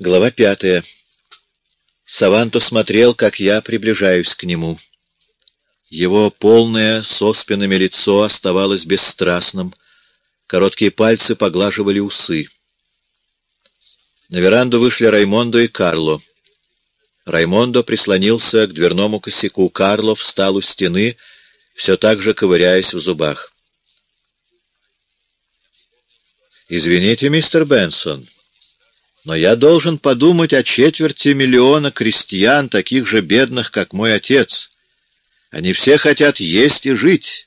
Глава пятая. Саванто смотрел, как я приближаюсь к нему. Его полное, со спинами лицо оставалось бесстрастным. Короткие пальцы поглаживали усы. На веранду вышли Раймондо и Карло. Раймондо прислонился к дверному косяку. Карло встал у стены, все так же ковыряясь в зубах. «Извините, мистер Бенсон, но я должен подумать о четверти миллиона крестьян, таких же бедных, как мой отец. Они все хотят есть и жить.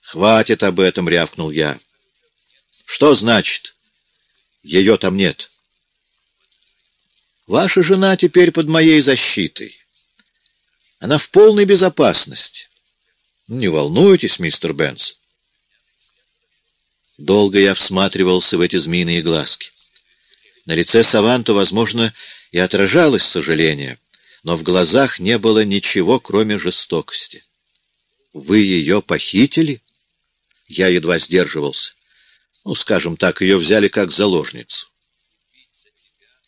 Хватит об этом, рявкнул я. Что значит? Ее там нет. Ваша жена теперь под моей защитой. Она в полной безопасности. Не волнуйтесь, мистер Бенс. Долго я всматривался в эти змеиные глазки. На лице Саванто, возможно, и отражалось сожаление, но в глазах не было ничего, кроме жестокости. «Вы ее похитили?» Я едва сдерживался. Ну, скажем так, ее взяли как заложницу.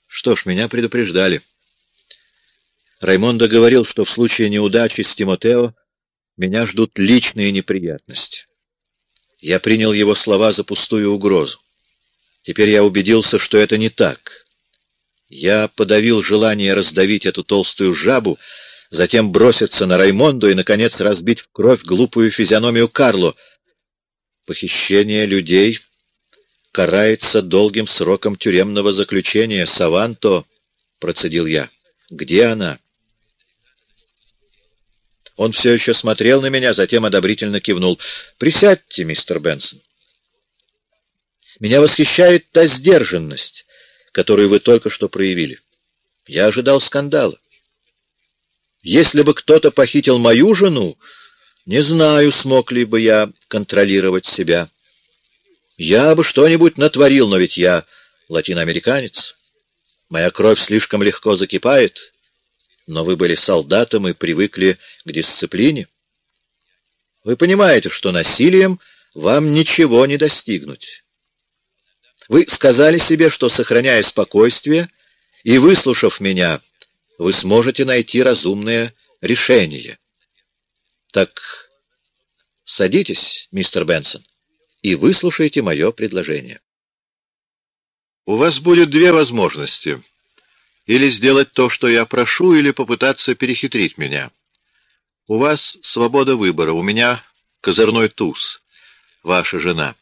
Что ж, меня предупреждали. Раймондо говорил, что в случае неудачи с Тимотео меня ждут личные неприятности. Я принял его слова за пустую угрозу. Теперь я убедился, что это не так. Я подавил желание раздавить эту толстую жабу, затем броситься на Раймонду и, наконец, разбить в кровь глупую физиономию Карло. Похищение людей карается долгим сроком тюремного заключения. Саванто, — процедил я, — где она? Он все еще смотрел на меня, затем одобрительно кивнул. — Присядьте, мистер Бенсон. Меня восхищает та сдержанность, которую вы только что проявили. Я ожидал скандала. Если бы кто-то похитил мою жену, не знаю, смог ли бы я контролировать себя. Я бы что-нибудь натворил, но ведь я латиноамериканец. Моя кровь слишком легко закипает, но вы были солдатом и привыкли к дисциплине. Вы понимаете, что насилием вам ничего не достигнуть. Вы сказали себе, что, сохраняя спокойствие и выслушав меня, вы сможете найти разумное решение. Так садитесь, мистер Бенсон, и выслушайте мое предложение. У вас будет две возможности. Или сделать то, что я прошу, или попытаться перехитрить меня. У вас свобода выбора, у меня козырной туз, ваша жена.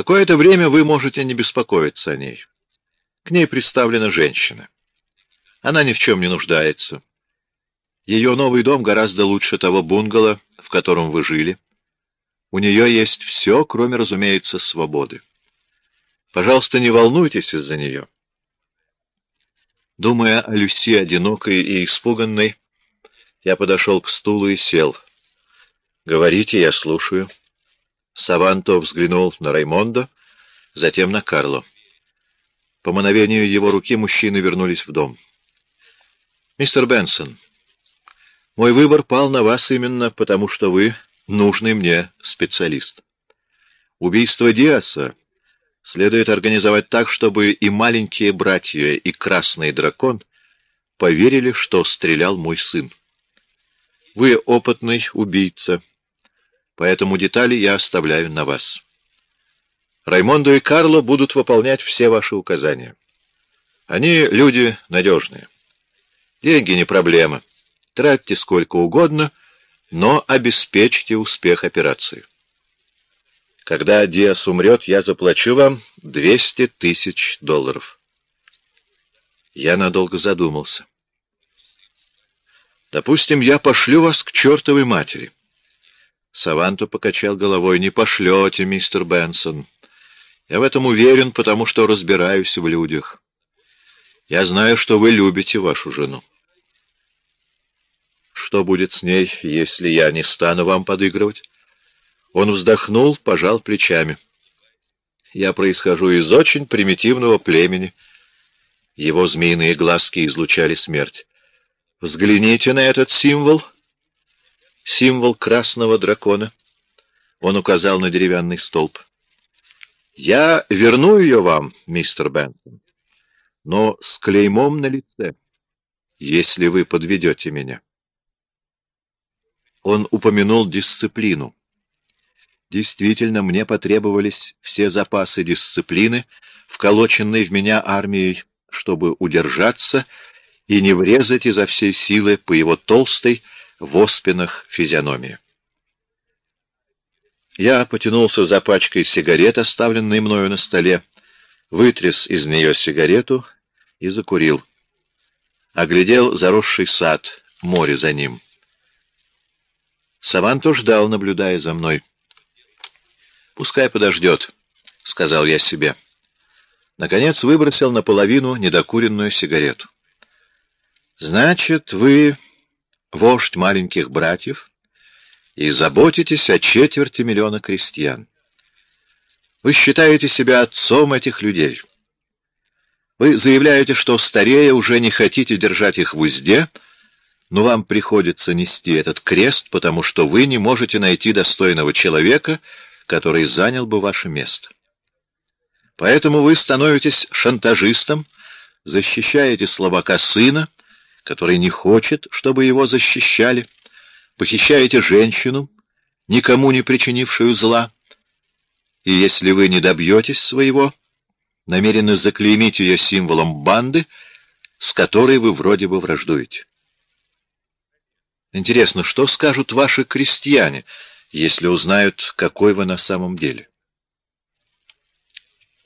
Какое-то время вы можете не беспокоиться о ней. К ней представлена женщина. Она ни в чем не нуждается. Ее новый дом гораздо лучше того бунгало, в котором вы жили. У нее есть все, кроме, разумеется, свободы. Пожалуйста, не волнуйтесь из-за нее. Думая о Люси одинокой и испуганной, я подошел к стулу и сел. «Говорите, я слушаю». Саванто взглянул на Раймондо, затем на Карло. По мановению его руки мужчины вернулись в дом. «Мистер Бенсон, мой выбор пал на вас именно потому, что вы нужный мне специалист. Убийство Диаса следует организовать так, чтобы и маленькие братья, и красный дракон поверили, что стрелял мой сын. Вы опытный убийца» поэтому детали я оставляю на вас. Раймондо и Карло будут выполнять все ваши указания. Они люди надежные. Деньги не проблема. Тратьте сколько угодно, но обеспечьте успех операции. Когда Диас умрет, я заплачу вам 200 тысяч долларов. Я надолго задумался. Допустим, я пошлю вас к чертовой матери. Саванто покачал головой. «Не пошлете, мистер Бенсон. Я в этом уверен, потому что разбираюсь в людях. Я знаю, что вы любите вашу жену. Что будет с ней, если я не стану вам подыгрывать?» Он вздохнул, пожал плечами. «Я происхожу из очень примитивного племени». Его змеиные глазки излучали смерть. «Взгляните на этот символ», символ красного дракона. Он указал на деревянный столб. «Я верну ее вам, мистер Бентон, но с клеймом на лице, если вы подведете меня. Он упомянул дисциплину. Действительно, мне потребовались все запасы дисциплины, вколоченной в меня армией, чтобы удержаться и не врезать изо всей силы по его толстой, в оспинах физиономии. Я потянулся за пачкой сигарет, оставленной мною на столе, вытряс из нее сигарету и закурил. Оглядел заросший сад, море за ним. Саванто ждал, наблюдая за мной. «Пускай подождет», — сказал я себе. Наконец выбросил наполовину недокуренную сигарету. «Значит, вы вождь маленьких братьев и заботитесь о четверти миллиона крестьян. Вы считаете себя отцом этих людей. Вы заявляете, что старея уже не хотите держать их в узде, но вам приходится нести этот крест, потому что вы не можете найти достойного человека, который занял бы ваше место. Поэтому вы становитесь шантажистом, защищаете слабака сына, который не хочет, чтобы его защищали, похищаете женщину, никому не причинившую зла, и если вы не добьетесь своего, намерены заклеймить ее символом банды, с которой вы вроде бы враждуете. Интересно, что скажут ваши крестьяне, если узнают, какой вы на самом деле?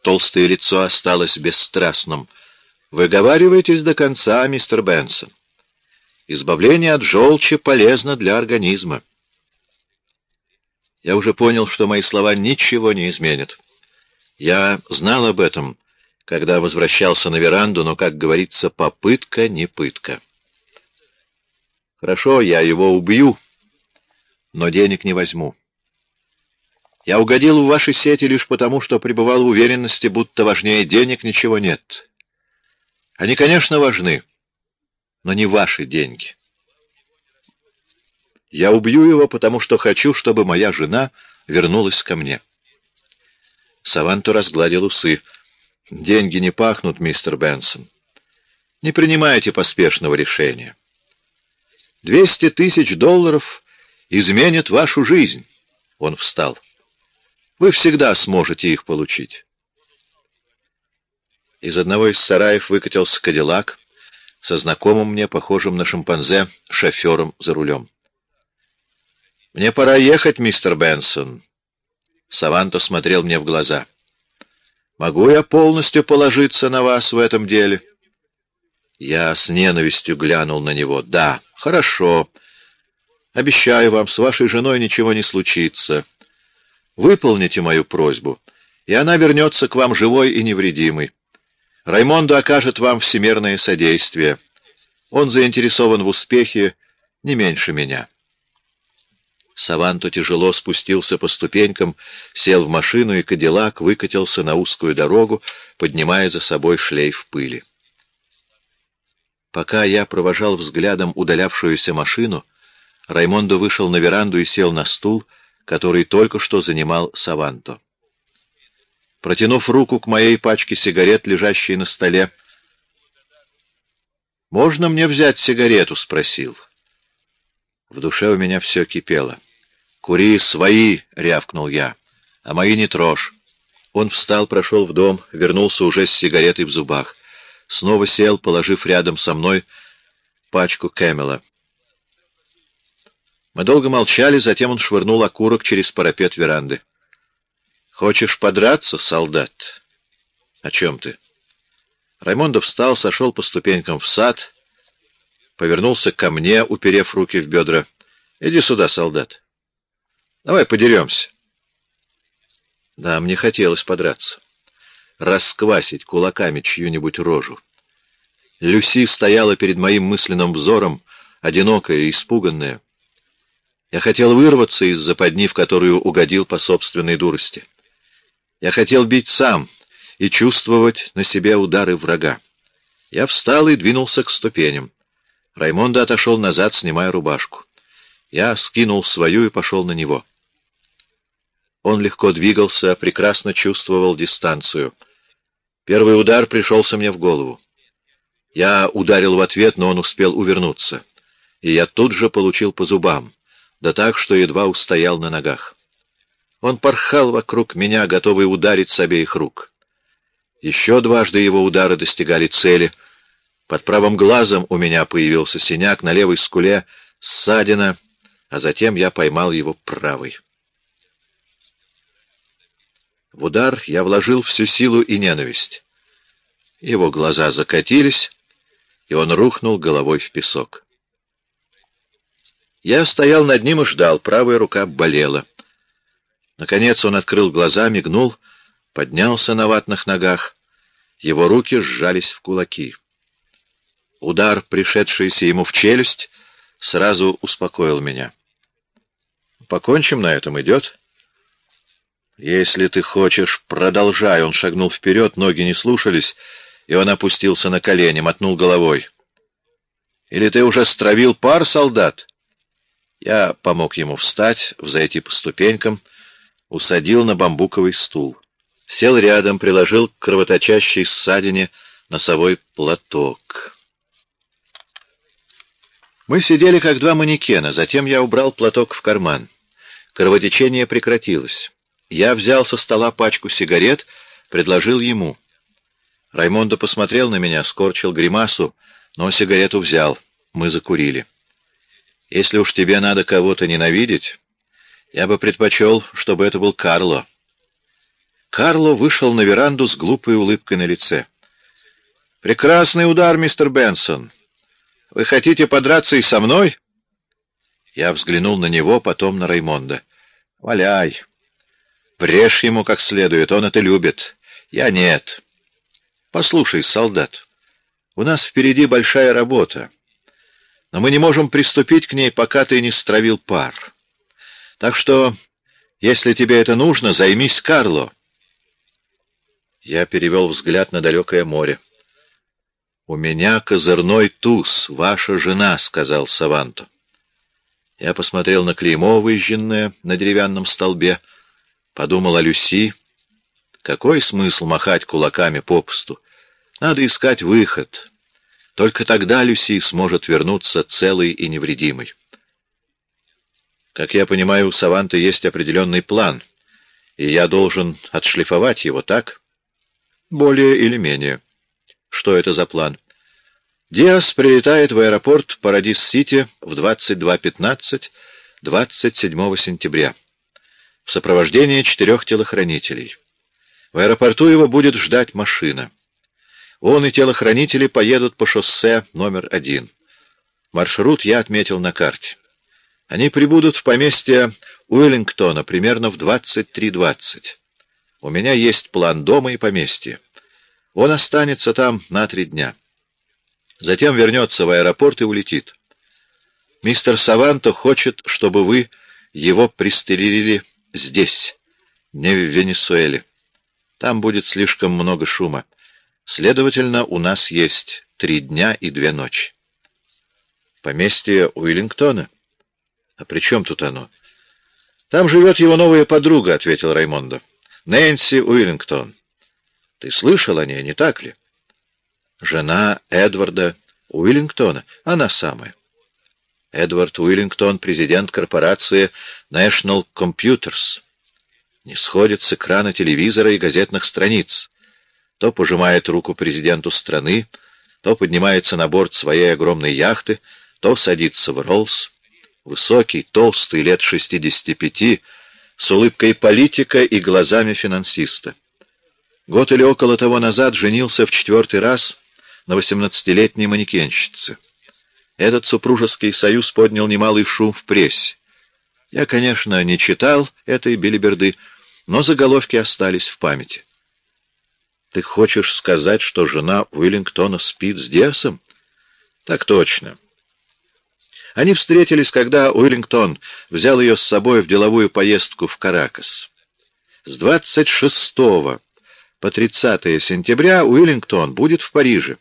Толстое лицо осталось бесстрастным. Выговаривайтесь до конца, мистер Бенсон. Избавление от желчи полезно для организма. Я уже понял, что мои слова ничего не изменят. Я знал об этом, когда возвращался на веранду, но, как говорится, попытка не пытка. Хорошо, я его убью, но денег не возьму. Я угодил в ваши сети лишь потому, что пребывал в уверенности, будто важнее денег ничего нет. Они, конечно, важны, но не ваши деньги. Я убью его, потому что хочу, чтобы моя жена вернулась ко мне. Саванто разгладил усы. Деньги не пахнут, мистер Бенсон. Не принимайте поспешного решения. Двести тысяч долларов изменят вашу жизнь. Он встал. Вы всегда сможете их получить. Из одного из сараев выкатился кадиллак со знакомым мне, похожим на шимпанзе, шофером за рулем. «Мне пора ехать, мистер Бенсон». Саванто смотрел мне в глаза. «Могу я полностью положиться на вас в этом деле?» Я с ненавистью глянул на него. «Да, хорошо. Обещаю вам, с вашей женой ничего не случится. Выполните мою просьбу, и она вернется к вам живой и невредимой. Раймондо окажет вам всемирное содействие. Он заинтересован в успехе не меньше меня». Саванто тяжело спустился по ступенькам, сел в машину, и Кадиллак выкатился на узкую дорогу, поднимая за собой шлейф пыли. Пока я провожал взглядом удалявшуюся машину, Раймондо вышел на веранду и сел на стул, который только что занимал Саванто. Протянув руку к моей пачке сигарет, лежащей на столе, «Можно мне взять сигарету?» — спросил. В душе у меня все кипело. «Кури свои!» — рявкнул я. «А мои не трожь!» Он встал, прошел в дом, вернулся уже с сигаретой в зубах. Снова сел, положив рядом со мной пачку Кэмела. Мы долго молчали, затем он швырнул окурок через парапет веранды. «Хочешь подраться, солдат?» «О чем ты?» Раймондо встал, сошел по ступенькам в сад, повернулся ко мне, уперев руки в бедра. «Иди сюда, солдат». Давай подеремся. Да, мне хотелось подраться. Расквасить кулаками чью-нибудь рожу. Люси стояла перед моим мысленным взором, одинокая и испуганная. Я хотел вырваться из западни, в которую угодил по собственной дурости. Я хотел бить сам и чувствовать на себе удары врага. Я встал и двинулся к ступеням. Раймондо отошел назад, снимая рубашку. Я скинул свою и пошел на него. Он легко двигался, прекрасно чувствовал дистанцию. Первый удар пришелся мне в голову. Я ударил в ответ, но он успел увернуться. И я тут же получил по зубам, да так, что едва устоял на ногах. Он порхал вокруг меня, готовый ударить с обеих рук. Еще дважды его удары достигали цели. Под правым глазом у меня появился синяк, на левой скуле — ссадина, а затем я поймал его правой. В удар я вложил всю силу и ненависть. Его глаза закатились, и он рухнул головой в песок. Я стоял над ним и ждал, правая рука болела. Наконец он открыл глаза, мигнул, поднялся на ватных ногах. Его руки сжались в кулаки. Удар, пришедшийся ему в челюсть, сразу успокоил меня. «Покончим на этом, идет?» «Если ты хочешь, продолжай». Он шагнул вперед, ноги не слушались, и он опустился на колени, мотнул головой. «Или ты уже стравил пар, солдат?» Я помог ему встать, взойти по ступенькам, усадил на бамбуковый стул. Сел рядом, приложил к кровоточащей ссадине носовой платок. Мы сидели как два манекена, затем я убрал платок в карман. Кровотечение прекратилось. Я взял со стола пачку сигарет, предложил ему. Раймондо посмотрел на меня, скорчил гримасу, но сигарету взял. Мы закурили. Если уж тебе надо кого-то ненавидеть, я бы предпочел, чтобы это был Карло. Карло вышел на веранду с глупой улыбкой на лице. «Прекрасный удар, мистер Бенсон. Вы хотите подраться и со мной?» Я взглянул на него, потом на Раймонда. «Валяй!» Врежь ему как следует, он это любит. Я нет. Послушай, солдат, у нас впереди большая работа, но мы не можем приступить к ней, пока ты не стравил пар. Так что, если тебе это нужно, займись Карло. Я перевел взгляд на далекое море. «У меня козырной туз, ваша жена», — сказал Саванто. Я посмотрел на клеймо, выжженное на деревянном столбе, — Подумал о Люси. Какой смысл махать кулаками попусту? Надо искать выход. Только тогда Люси сможет вернуться целой и невредимой. Как я понимаю, у Саванта есть определенный план, и я должен отшлифовать его, так? Более или менее. Что это за план? Диас прилетает в аэропорт Парадис-Сити в 22.15 27 сентября в сопровождении четырех телохранителей. В аэропорту его будет ждать машина. Он и телохранители поедут по шоссе номер один. Маршрут я отметил на карте. Они прибудут в поместье Уиллингтона примерно в 23.20. У меня есть план дома и поместья. Он останется там на три дня. Затем вернется в аэропорт и улетит. Мистер Саванто хочет, чтобы вы его пристрелили здесь, не в Венесуэле. Там будет слишком много шума. Следовательно, у нас есть три дня и две ночи. Поместье Уиллингтона? А при чем тут оно? Там живет его новая подруга, — ответил Раймондо. Нэнси Уиллингтон. Ты слышал о ней, не так ли? Жена Эдварда Уиллингтона, она самая. Эдвард Уиллингтон, президент корпорации National Computers. Не сходит с экрана телевизора и газетных страниц. То пожимает руку президенту страны, то поднимается на борт своей огромной яхты, то садится в Роллс. Высокий, толстый, лет 65, с улыбкой политика и глазами финансиста. Год или около того назад женился в четвертый раз на восемнадцатилетней манекенщице. Этот супружеский союз поднял немалый шум в прессе. Я, конечно, не читал этой белиберды, но заголовки остались в памяти. Ты хочешь сказать, что жена Уиллингтона спит с Диасом? Так точно. Они встретились, когда Уиллингтон взял ее с собой в деловую поездку в Каракас. С 26 по 30 сентября Уиллингтон будет в Париже.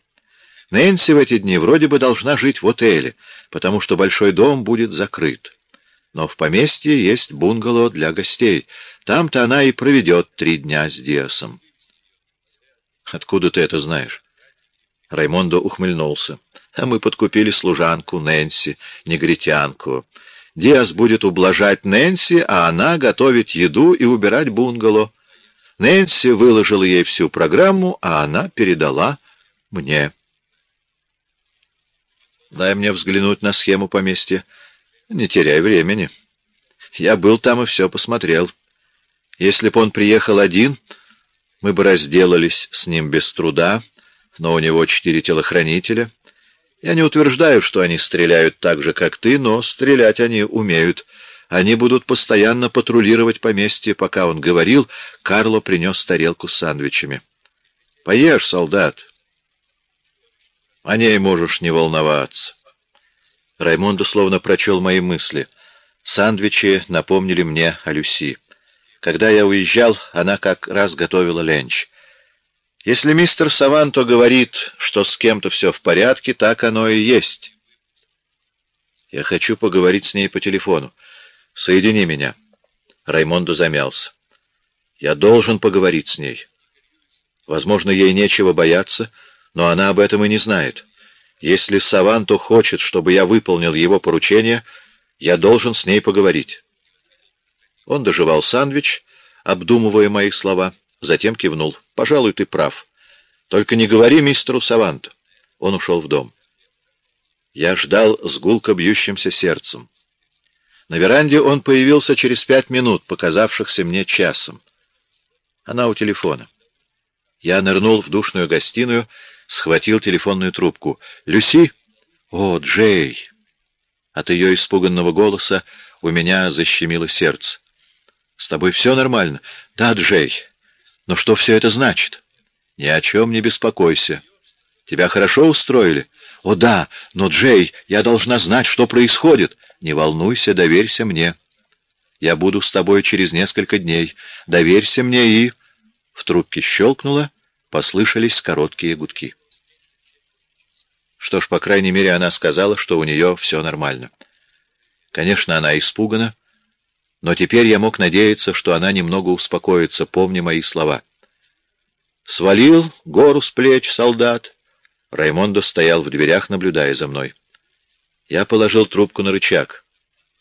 Нэнси в эти дни вроде бы должна жить в отеле, потому что большой дом будет закрыт. Но в поместье есть бунгало для гостей. Там-то она и проведет три дня с Диасом. Откуда ты это знаешь? Раймондо ухмыльнулся. А мы подкупили служанку Нэнси, негритянку. Диас будет ублажать Нэнси, а она готовить еду и убирать бунгало. Нэнси выложила ей всю программу, а она передала мне. Дай мне взглянуть на схему поместья. Не теряй времени. Я был там и все посмотрел. Если б он приехал один, мы бы разделались с ним без труда, но у него четыре телохранителя. Я не утверждаю, что они стреляют так же, как ты, но стрелять они умеют. Они будут постоянно патрулировать поместье. Пока он говорил, Карло принес тарелку с сандвичами. — Поешь, солдат. О ней можешь не волноваться. Раймондо словно прочел мои мысли. Сандвичи напомнили мне о Люси. Когда я уезжал, она как раз готовила ленч. Если мистер Саванто говорит, что с кем-то все в порядке, так оно и есть. Я хочу поговорить с ней по телефону. Соедини меня. Раймондо замялся. Я должен поговорить с ней. Возможно, ей нечего бояться, но она об этом и не знает. Если Саванто хочет, чтобы я выполнил его поручение, я должен с ней поговорить. Он доживал сандвич, обдумывая мои слова. Затем кивнул. «Пожалуй, ты прав. Только не говори мистеру Саванту». Он ушел в дом. Я ждал с гулко бьющимся сердцем. На веранде он появился через пять минут, показавшихся мне часом. Она у телефона. Я нырнул в душную гостиную, схватил телефонную трубку. «Люси?» «О, Джей!» От ее испуганного голоса у меня защемило сердце. «С тобой все нормально?» «Да, Джей. Но что все это значит? Ни о чем не беспокойся. Тебя хорошо устроили? О да, но, Джей, я должна знать, что происходит. Не волнуйся, доверься мне. Я буду с тобой через несколько дней. Доверься мне и... В трубке щелкнуло, послышались короткие гудки. Что ж, по крайней мере, она сказала, что у нее все нормально. Конечно, она испугана, но теперь я мог надеяться, что она немного успокоится, помня мои слова. «Свалил гору с плеч, солдат!» Раймондо стоял в дверях, наблюдая за мной. Я положил трубку на рычаг.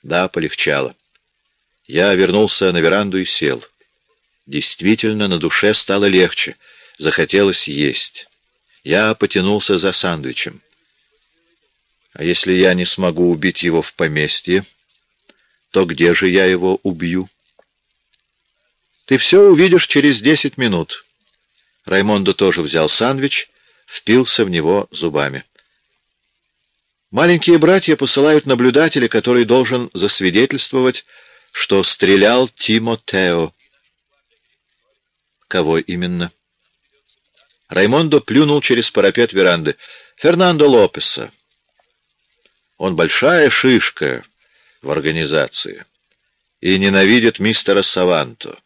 Да, полегчало. Я вернулся на веранду и сел. Действительно, на душе стало легче. Захотелось есть. Я потянулся за сандвичем. А если я не смогу убить его в поместье, то где же я его убью? Ты все увидишь через десять минут. Раймондо тоже взял сандвич, впился в него зубами. Маленькие братья посылают наблюдателя, который должен засвидетельствовать, что стрелял Тимотео. Кого именно? Раймондо плюнул через парапет веранды. Фернандо Лопеса. Он большая шишка, в организации и ненавидит мистера Саванто.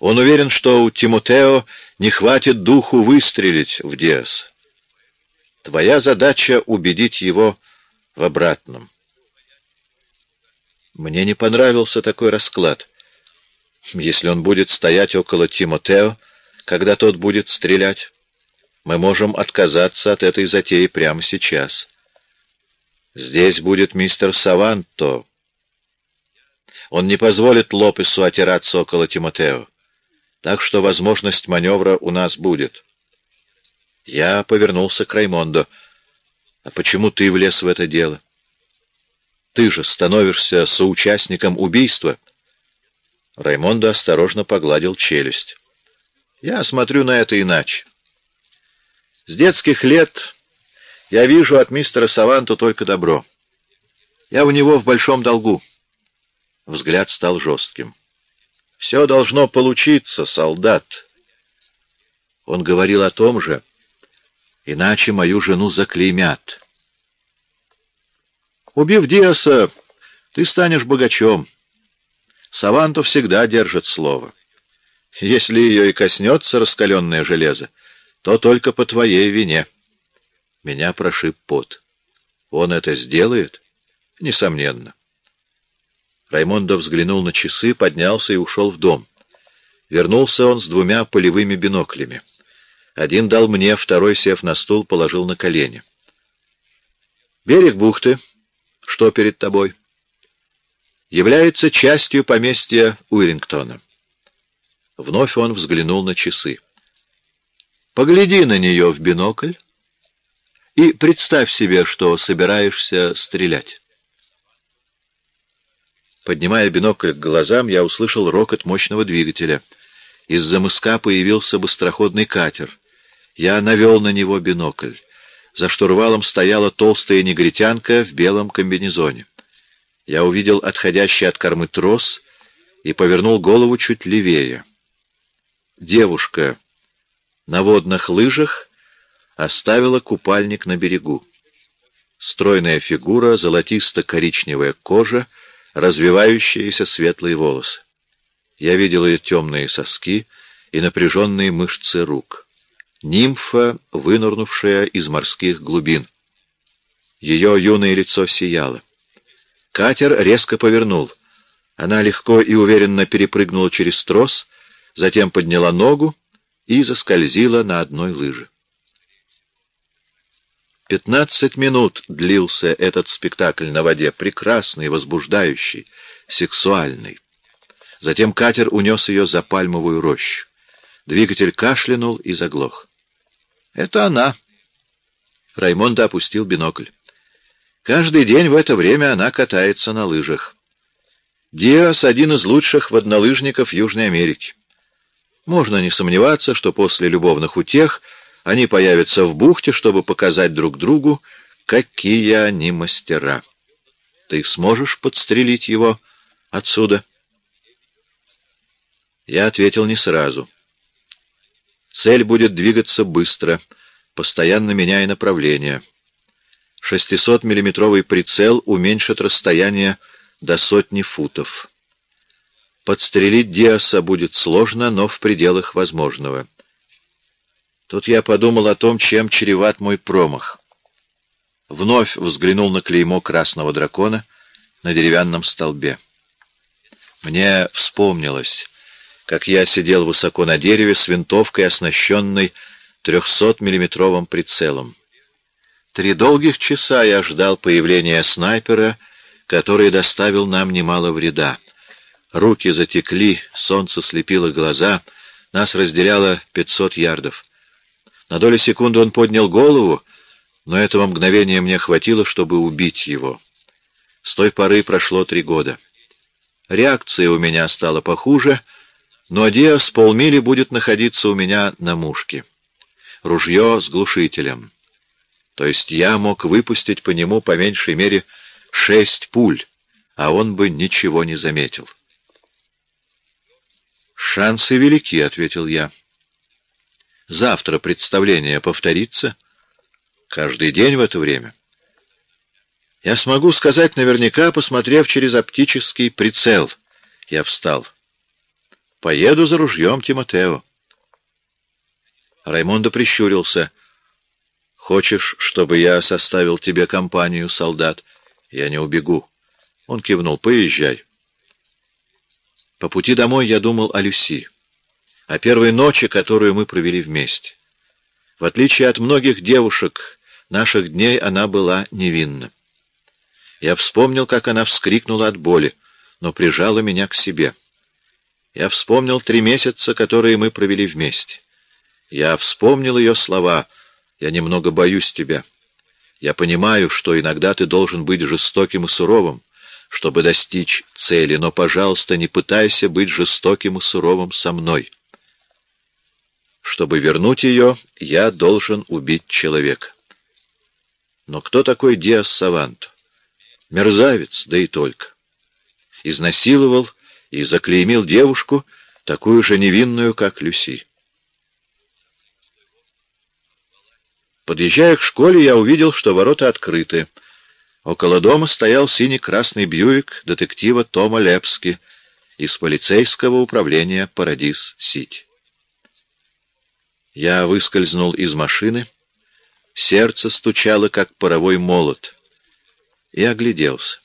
Он уверен, что у Тимотео не хватит духу выстрелить в Диас. Твоя задача — убедить его в обратном. Мне не понравился такой расклад. Если он будет стоять около Тимотео, когда тот будет стрелять, мы можем отказаться от этой затеи прямо сейчас. Здесь будет мистер Саванто. Он не позволит Лопесу отираться около Тимотео. Так что возможность маневра у нас будет. Я повернулся к Раймондо. А почему ты влез в это дело? Ты же становишься соучастником убийства. Раймондо осторожно погладил челюсть. Я смотрю на это иначе. С детских лет я вижу от мистера Саванту только добро. Я у него в большом долгу. Взгляд стал жестким. Все должно получиться, солдат. Он говорил о том же, иначе мою жену заклеймят. Убив Диаса, ты станешь богачом. Саванту всегда держит слово. Если ее и коснется раскаленное железо, то только по твоей вине. Меня прошиб пот. Он это сделает? Несомненно. Раймондо взглянул на часы, поднялся и ушел в дом. Вернулся он с двумя полевыми биноклями. Один дал мне, второй, сев на стул, положил на колени. Берег бухты, что перед тобой, является частью поместья Уирингтона. Вновь он взглянул на часы. Погляди на нее в бинокль и представь себе, что собираешься стрелять. Поднимая бинокль к глазам, я услышал рокот мощного двигателя. Из-за мыска появился быстроходный катер. Я навел на него бинокль. За штурвалом стояла толстая негритянка в белом комбинезоне. Я увидел отходящий от кормы трос и повернул голову чуть левее. Девушка на водных лыжах оставила купальник на берегу. Стройная фигура, золотисто-коричневая кожа, развивающиеся светлые волосы. Я видел ее темные соски и напряженные мышцы рук. Нимфа, вынурнувшая из морских глубин. Ее юное лицо сияло. Катер резко повернул. Она легко и уверенно перепрыгнула через трос, затем подняла ногу и заскользила на одной лыже. Пятнадцать минут длился этот спектакль на воде, прекрасный, возбуждающий, сексуальный. Затем катер унес ее за пальмовую рощу. Двигатель кашлянул и заглох. «Это она!» Раймонда опустил бинокль. «Каждый день в это время она катается на лыжах. Диас — один из лучших воднолыжников Южной Америки. Можно не сомневаться, что после любовных утех они появятся в бухте, чтобы показать друг другу, какие они мастера. Ты сможешь подстрелить его отсюда?» Я ответил не сразу. Цель будет двигаться быстро, постоянно меняя направление. 600-миллиметровый прицел уменьшит расстояние до сотни футов. Подстрелить Диаса будет сложно, но в пределах возможного. Тут я подумал о том, чем чреват мой промах. Вновь взглянул на клеймо красного дракона на деревянном столбе. Мне вспомнилось, как я сидел высоко на дереве с винтовкой, оснащенной 300-миллиметровым прицелом. Три долгих часа я ждал появления снайпера, который доставил нам немало вреда. Руки затекли, солнце слепило глаза, нас разделяло пятьсот ярдов. На долю секунды он поднял голову, но этого мгновения мне хватило, чтобы убить его. С той поры прошло три года. Реакция у меня стала похуже, но Диас полмили будет находиться у меня на мушке. Ружье с глушителем. То есть я мог выпустить по нему по меньшей мере шесть пуль, а он бы ничего не заметил. «Шансы велики», — ответил я. «Завтра представление повторится. Каждый день в это время. Я смогу сказать наверняка, посмотрев через оптический прицел. Я встал. Поеду за ружьем Тимотео». Раймондо прищурился. «Хочешь, чтобы я составил тебе компанию, солдат? Я не убегу». Он кивнул. «Поезжай». По пути домой я думал о Люси, о первой ночи, которую мы провели вместе. В отличие от многих девушек наших дней, она была невинна. Я вспомнил, как она вскрикнула от боли, но прижала меня к себе. Я вспомнил три месяца, которые мы провели вместе. Я вспомнил ее слова «Я немного боюсь тебя». Я понимаю, что иногда ты должен быть жестоким и суровым, чтобы достичь цели, но, пожалуйста, не пытайся быть жестоким и суровым со мной. Чтобы вернуть ее, я должен убить человека. Но кто такой Диас Саванто? Мерзавец, да и только. Изнасиловал и заклеймил девушку, такую же невинную, как Люси. Подъезжая к школе, я увидел, что ворота открыты — Около дома стоял синий-красный Бьюик детектива Тома Лепски из полицейского управления Парадис-Сити. Я выскользнул из машины, сердце стучало, как паровой молот, и огляделся.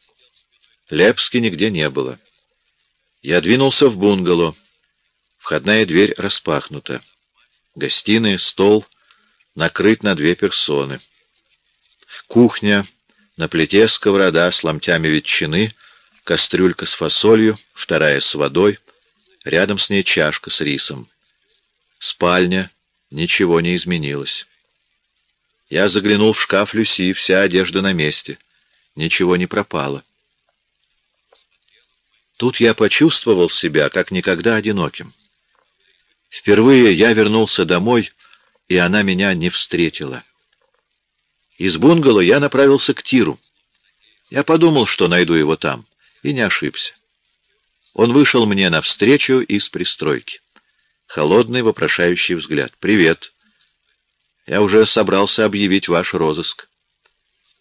Лепски нигде не было. Я двинулся в бунгало. Входная дверь распахнута. Гостиная, стол, накрыт на две персоны. Кухня, на плите сковорода с ломтями ветчины, кастрюлька с фасолью, вторая с водой, рядом с ней чашка с рисом. Спальня, ничего не изменилось. Я заглянул в шкаф Люси, вся одежда на месте. Ничего не пропало. Тут я почувствовал себя как никогда одиноким. Впервые я вернулся домой, и она меня не встретила. Из бунгало я направился к Тиру. Я подумал, что найду его там, и не ошибся. Он вышел мне навстречу из пристройки. Холодный, вопрошающий взгляд. «Привет. Я уже собрался объявить ваш розыск».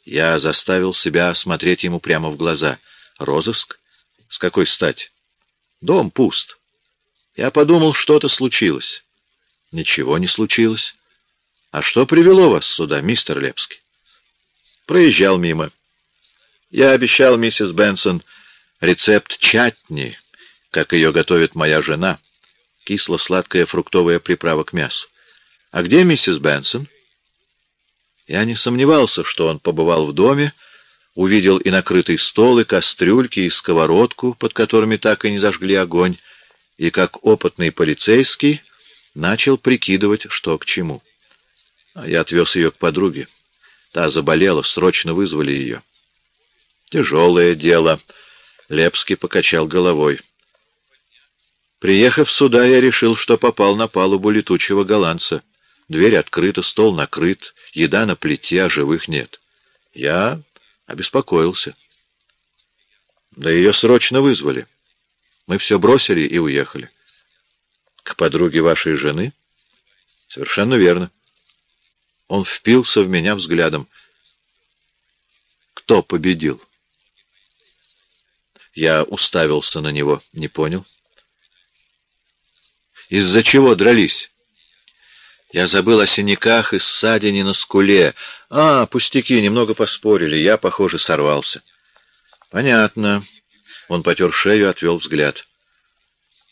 Я заставил себя смотреть ему прямо в глаза. «Розыск? С какой стати?» «Дом пуст. Я подумал, что-то случилось. Ничего не случилось. А что привело вас сюда, мистер Лепский? Проезжал мимо. Я обещал миссис Бенсон рецепт чатни, как ее готовит моя жена. Кисло-сладкая фруктовая приправа к мясу. А где миссис Бенсон? Я не сомневался, что он побывал в доме, увидел и накрытый стол, и кастрюльки, и сковородку, под которыми так и не зажгли огонь, и, как опытный полицейский, начал прикидывать, что к чему. А я отвез ее к подруге. Та заболела, срочно вызвали ее. Тяжелое дело. Лепский покачал головой. Приехав сюда, я решил, что попал на палубу летучего голландца. Дверь открыта, стол накрыт, еда на плите, а живых нет. Я обеспокоился. Да ее срочно вызвали. Мы все бросили и уехали. К подруге вашей жены? Совершенно верно. Он впился в меня взглядом. Кто победил? Я уставился на него, не понял. Из-за чего дрались? Я забыл о синяках и ссадине на скуле. А, пустяки, немного поспорили. Я, похоже, сорвался. Понятно. Он потер шею, отвел взгляд.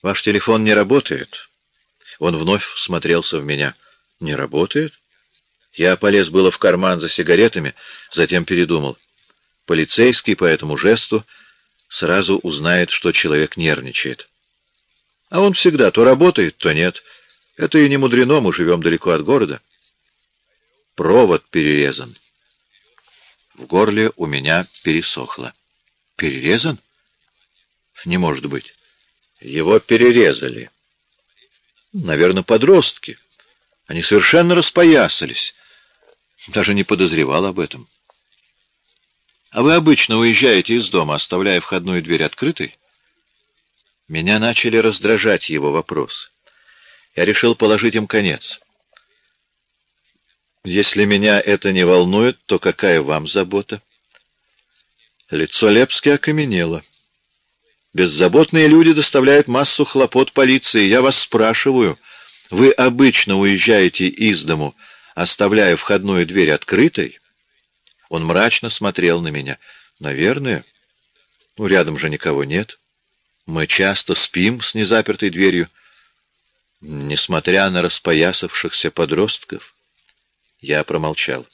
«Ваш телефон не работает?» Он вновь смотрелся в меня. «Не работает?» Я полез было в карман за сигаретами, затем передумал. Полицейский по этому жесту сразу узнает, что человек нервничает. А он всегда то работает, то нет. Это и не мудрено, мы живем далеко от города. Провод перерезан. В горле у меня пересохло. Перерезан? Не может быть. Его перерезали. Наверное, подростки. Они совершенно распоясались. Даже не подозревал об этом. А вы обычно уезжаете из дома, оставляя входную дверь открытой? Меня начали раздражать его вопросы. Я решил положить им конец. Если меня это не волнует, то какая вам забота? Лицо Лепски окаменело. Беззаботные люди доставляют массу хлопот полиции. Я вас спрашиваю, вы обычно уезжаете из дому, оставляя входную дверь открытой? Он мрачно смотрел на меня. Наверное. Ну, рядом же никого нет. Мы часто спим с незапертой дверью, несмотря на распоясавшихся подростков. Я промолчал.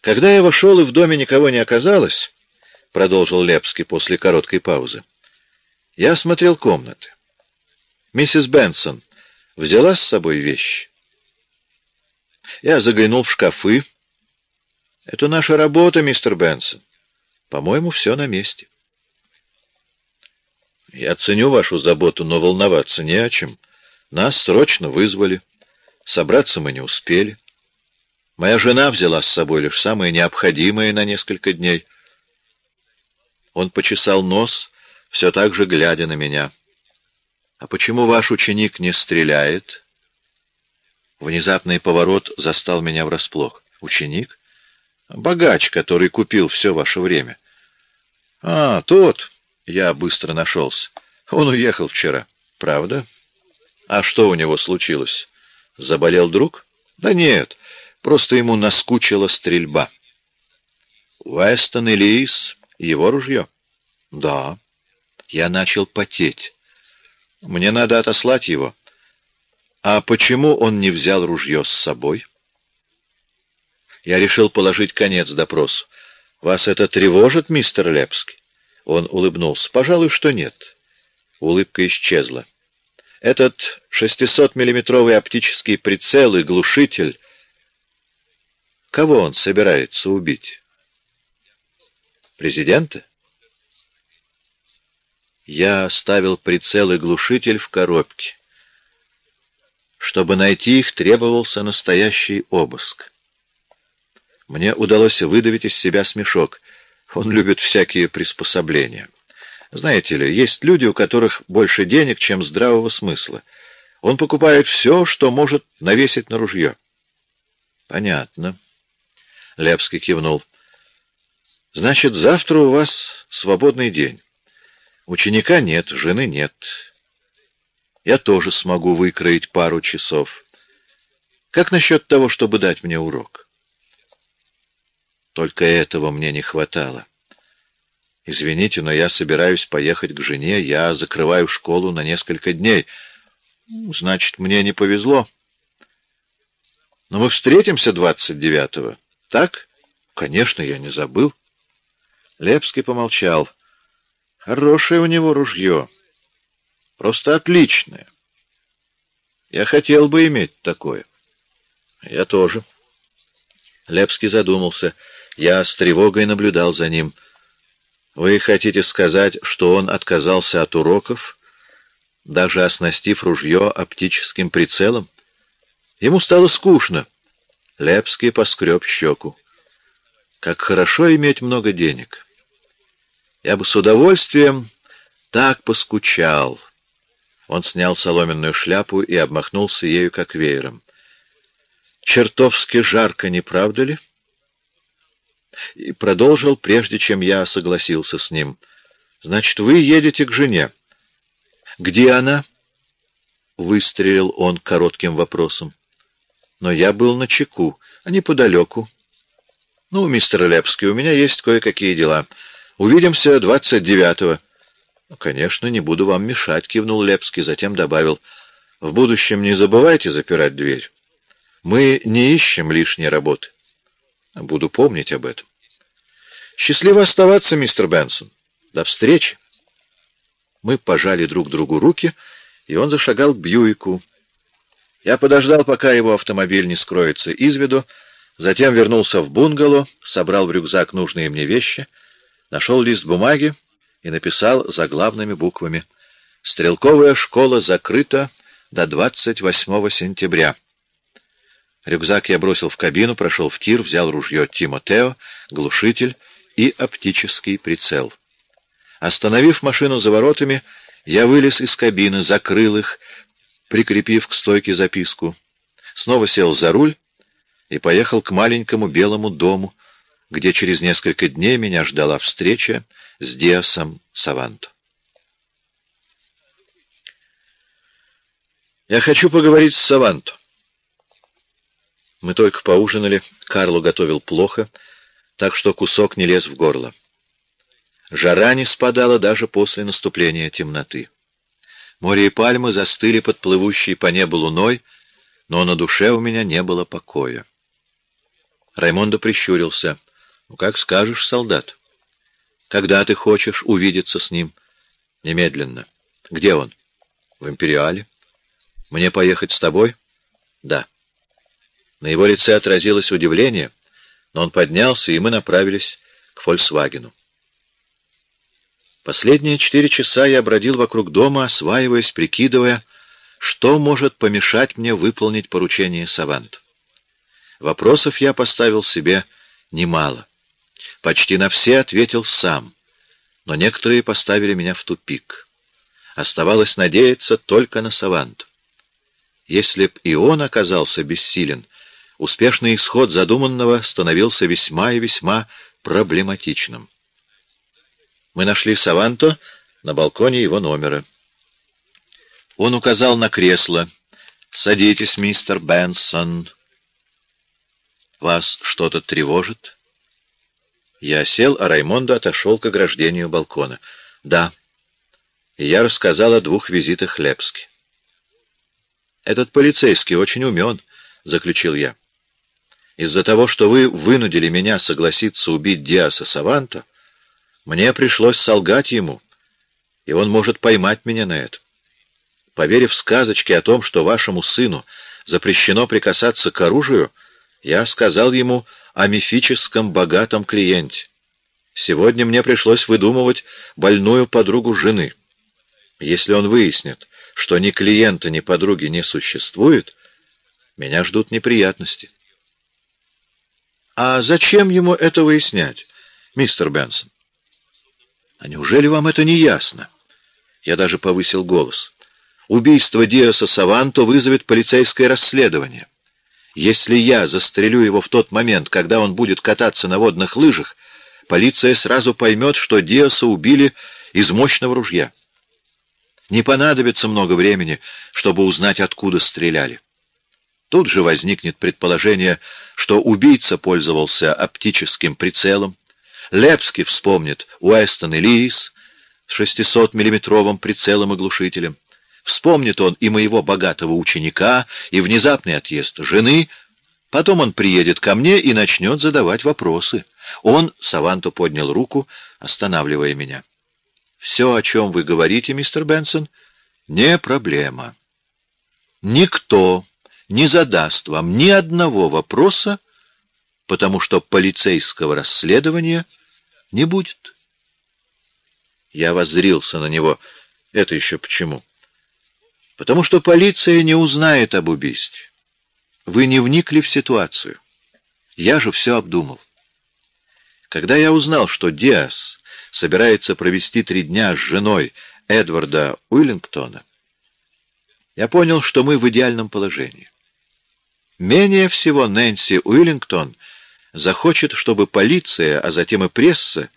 Когда я вошел, и в доме никого не оказалось, — продолжил Лепский после короткой паузы. «Я осмотрел комнаты. Миссис Бенсон взяла с собой вещи. Я заглянул в шкафы. Это наша работа, мистер Бенсон. По-моему, все на месте. Я ценю вашу заботу, но волноваться не о чем. Нас срочно вызвали. Собраться мы не успели. Моя жена взяла с собой лишь самое необходимое на несколько дней. Он почесал нос, все так же глядя на меня. «А почему ваш ученик не стреляет?» Внезапный поворот застал меня врасплох. «Ученик?» «Богач, который купил все ваше время». «А, тот!» — я быстро нашелся. «Он уехал вчера». «Правда?» «А что у него случилось? Заболел друг?» «Да нет, просто ему наскучила стрельба». «Уэстон и Лис его ружье? Да. Я начал потеть. Мне надо отослать его. А почему он не взял ружье с собой? Я решил положить конец допросу. Вас это тревожит, мистер Лепский? Он улыбнулся. Пожалуй, что нет. Улыбка исчезла. Этот 600-миллиметровый оптический прицел и глушитель... Кого он собирается убить? Президента? Я ставил прицел и глушитель в коробке. Чтобы найти их, требовался настоящий обыск. Мне удалось выдавить из себя смешок. Он любит всякие приспособления. Знаете ли, есть люди, у которых больше денег, чем здравого смысла. Он покупает все, что может навесить на ружье. Понятно. Лепский кивнул. Значит, завтра у вас свободный день. Ученика нет, жены нет. Я тоже смогу выкроить пару часов. Как насчет того, чтобы дать мне урок? Только этого мне не хватало. Извините, но я собираюсь поехать к жене. Я закрываю школу на несколько дней. Значит, мне не повезло. Но мы встретимся двадцать девятого. Так? Конечно, я не забыл. Лепский помолчал. Хорошее у него ружье. Просто отличное. Я хотел бы иметь такое. Я тоже. Лепский задумался. Я с тревогой наблюдал за ним. Вы хотите сказать, что он отказался от уроков, даже оснастив ружье оптическим прицелом? Ему стало скучно. Лепский поскреб щеку. Как хорошо иметь много денег. Я бы с удовольствием так поскучал. Он снял соломенную шляпу и обмахнулся ею, как веером. Чертовски жарко, не правда ли? — и продолжил, прежде чем я согласился с ним. «Значит, вы едете к жене». «Где она?» — выстрелил он коротким вопросом. «Но я был на чеку, а неподалеку». «Ну, мистер Лепский, у меня есть кое-какие дела. Увидимся двадцать девятого». «Ну, «Конечно, не буду вам мешать», — кивнул Лепский, затем добавил. «В будущем не забывайте запирать дверь. Мы не ищем лишней работы». Буду помнить об этом. Счастливо оставаться, мистер Бенсон. До встречи. Мы пожали друг другу руки, и он зашагал к Бьюику. Я подождал, пока его автомобиль не скроется из виду, затем вернулся в бунгало, собрал в рюкзак нужные мне вещи, нашел лист бумаги и написал заглавными буквами «Стрелковая школа закрыта до 28 сентября». Рюкзак я бросил в кабину, прошел в тир, взял ружье Тимотео, глушитель и оптический прицел. Остановив машину за воротами, я вылез из кабины, закрыл их, прикрепив к стойке записку. Снова сел за руль и поехал к маленькому белому дому, где через несколько дней меня ждала встреча с Диасом Саванто. Я хочу поговорить с Саванто. Мы только поужинали, Карло готовил плохо, так что кусок не лез в горло. Жара не спадала даже после наступления темноты. Море и пальмы застыли под плывущей по небу луной, но на душе у меня не было покоя. Раймондо прищурился. «Ну, как скажешь, солдат. Когда ты хочешь увидеться с ним?» «Немедленно. Где он?» «В Империале. Мне поехать с тобой?» «Да». На его лице отразилось удивление, но он поднялся, и мы направились к «Фольксвагену». Последние четыре часа я бродил вокруг дома, осваиваясь, прикидывая, что может помешать мне выполнить поручение Савант. Вопросов я поставил себе немало. Почти на все ответил сам, но некоторые поставили меня в тупик. Оставалось надеяться только на Савант. Если б и он оказался бессилен, успешный исход задуманного становился весьма и весьма проблематичным. Мы нашли Саванто на балконе его номера. Он указал на кресло. «Садитесь, мистер Бенсон. Вас что-то тревожит?» Я сел, а Раймондо отошел к ограждению балкона. «Да». Я рассказал о двух визитах Лепски. Этот полицейский очень умен, — заключил я. Из-за того, что вы вынудили меня согласиться убить Диаса Саванта, мне пришлось солгать ему, и он может поймать меня на это. Поверив сказочке о том, что вашему сыну запрещено прикасаться к оружию, я сказал ему о мифическом богатом клиенте. Сегодня мне пришлось выдумывать больную подругу жены. Если он выяснит, что ни клиента, ни подруги не существует, меня ждут неприятности. А зачем ему это выяснять, мистер Бенсон? А неужели вам это не ясно? Я даже повысил голос. Убийство Диаса Саванто вызовет полицейское расследование. Если я застрелю его в тот момент, когда он будет кататься на водных лыжах, полиция сразу поймет, что Диаса убили из мощного ружья. Не понадобится много времени, чтобы узнать, откуда стреляли. Тут же возникнет предположение, что убийца пользовался оптическим прицелом. Лепский вспомнит Уэстон и Лиис с 600-миллиметровым прицелом и глушителем. Вспомнит он и моего богатого ученика, и внезапный отъезд жены. Потом он приедет ко мне и начнет задавать вопросы. Он, Саванто, поднял руку, останавливая меня. Все, о чем вы говорите, мистер Бенсон, не проблема. Никто не задаст вам ни одного вопроса, потому что полицейского расследования не будет. Я воззрился на него. Это еще почему? Потому что полиция не узнает об убийстве. Вы не вникли в ситуацию. Я же все обдумал. Когда я узнал, что Диас собирается провести три дня с женой Эдварда Уиллингтона, я понял, что мы в идеальном положении. Менее всего Нэнси Уиллингтон захочет, чтобы полиция, а затем и пресса,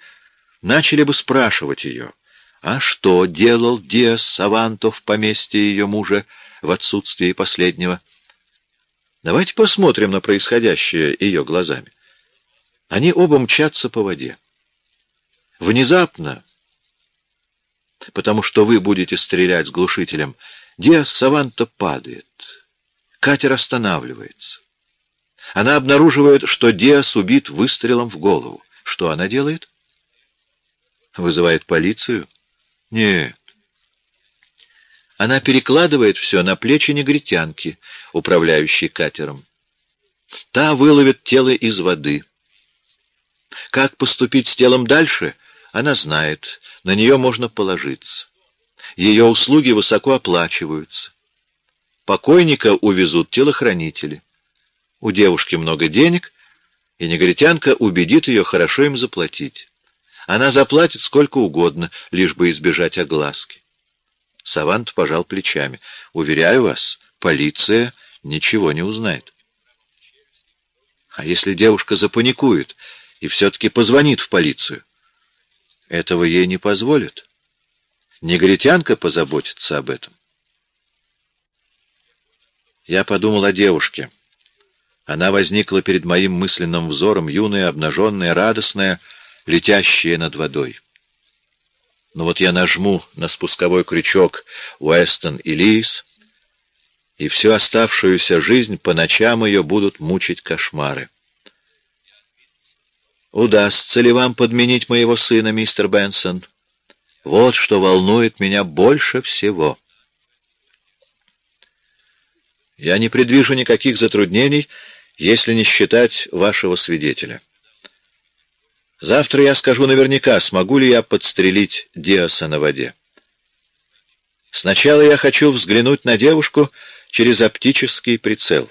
начали бы спрашивать ее, а что делал Диас Саванто в поместье ее мужа в отсутствии последнего. Давайте посмотрим на происходящее ее глазами. Они оба мчатся по воде. Внезапно, потому что вы будете стрелять с глушителем, Диас Саванта падает. Катер останавливается. Она обнаруживает, что Диас убит выстрелом в голову. Что она делает? Вызывает полицию? Нет. Она перекладывает все на плечи негритянки, управляющей катером. Та выловит тело из воды. Как поступить с телом дальше, она знает, на нее можно положиться. Ее услуги высоко оплачиваются. Покойника увезут телохранители. У девушки много денег, и негритянка убедит ее хорошо им заплатить. Она заплатит сколько угодно, лишь бы избежать огласки. Савант пожал плечами. «Уверяю вас, полиция ничего не узнает». «А если девушка запаникует и все-таки позвонит в полицию?» «Этого ей не позволят. Негритянка позаботится об этом». Я подумал о девушке. Она возникла перед моим мысленным взором, юная, обнаженная, радостная, летящая над водой. Но вот я нажму на спусковой крючок Уэстон и Лис, и всю оставшуюся жизнь по ночам ее будут мучить кошмары. Удастся ли вам подменить моего сына, мистер Бенсон? Вот что волнует меня больше всего. Я не предвижу никаких затруднений, если не считать вашего свидетеля. Завтра я скажу наверняка, смогу ли я подстрелить Диаса на воде. Сначала я хочу взглянуть на девушку через оптический прицел.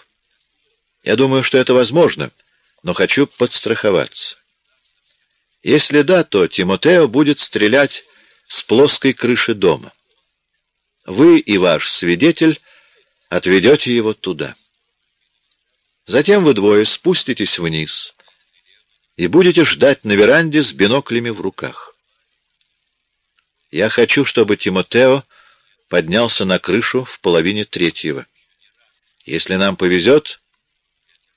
Я думаю, что это возможно, но хочу подстраховаться. Если да, то Тимотео будет стрелять с плоской крыши дома. Вы и ваш свидетель отведете его туда. Затем вы двое спуститесь вниз и будете ждать на веранде с биноклями в руках. Я хочу, чтобы Тимотео поднялся на крышу в половине третьего. Если нам повезет,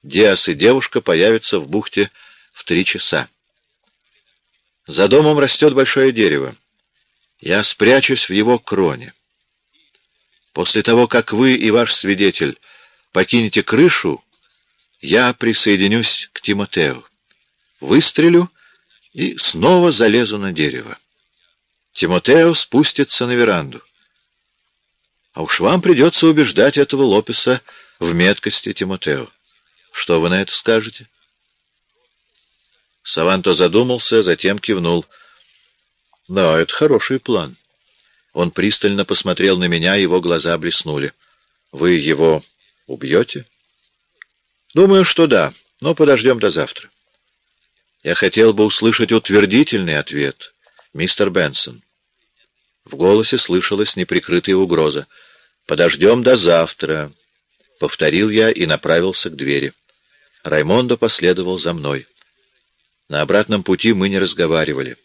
Диас и девушка появятся в бухте в три часа. За домом растет большое дерево. Я спрячусь в его кроне. После того, как вы и ваш свидетель покинете крышу, я присоединюсь к Тимотео. Выстрелю и снова залезу на дерево. Тимотео спустится на веранду. А уж вам придется убеждать этого Лопеса в меткости Тимотео. Что вы на это скажете? Саванто задумался, затем кивнул. Да, это хороший план. Он пристально посмотрел на меня, его глаза блеснули. Вы его убьете? Думаю, что да, но подождем до завтра. Я хотел бы услышать утвердительный ответ, мистер Бенсон. В голосе слышалась неприкрытая угроза. «Подождем до завтра», — повторил я и направился к двери. Раймондо последовал за мной. На обратном пути мы не разговаривали.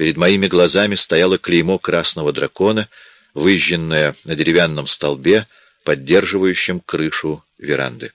Перед моими глазами стояло клеймо красного дракона, выжженное на деревянном столбе, поддерживающем крышу веранды.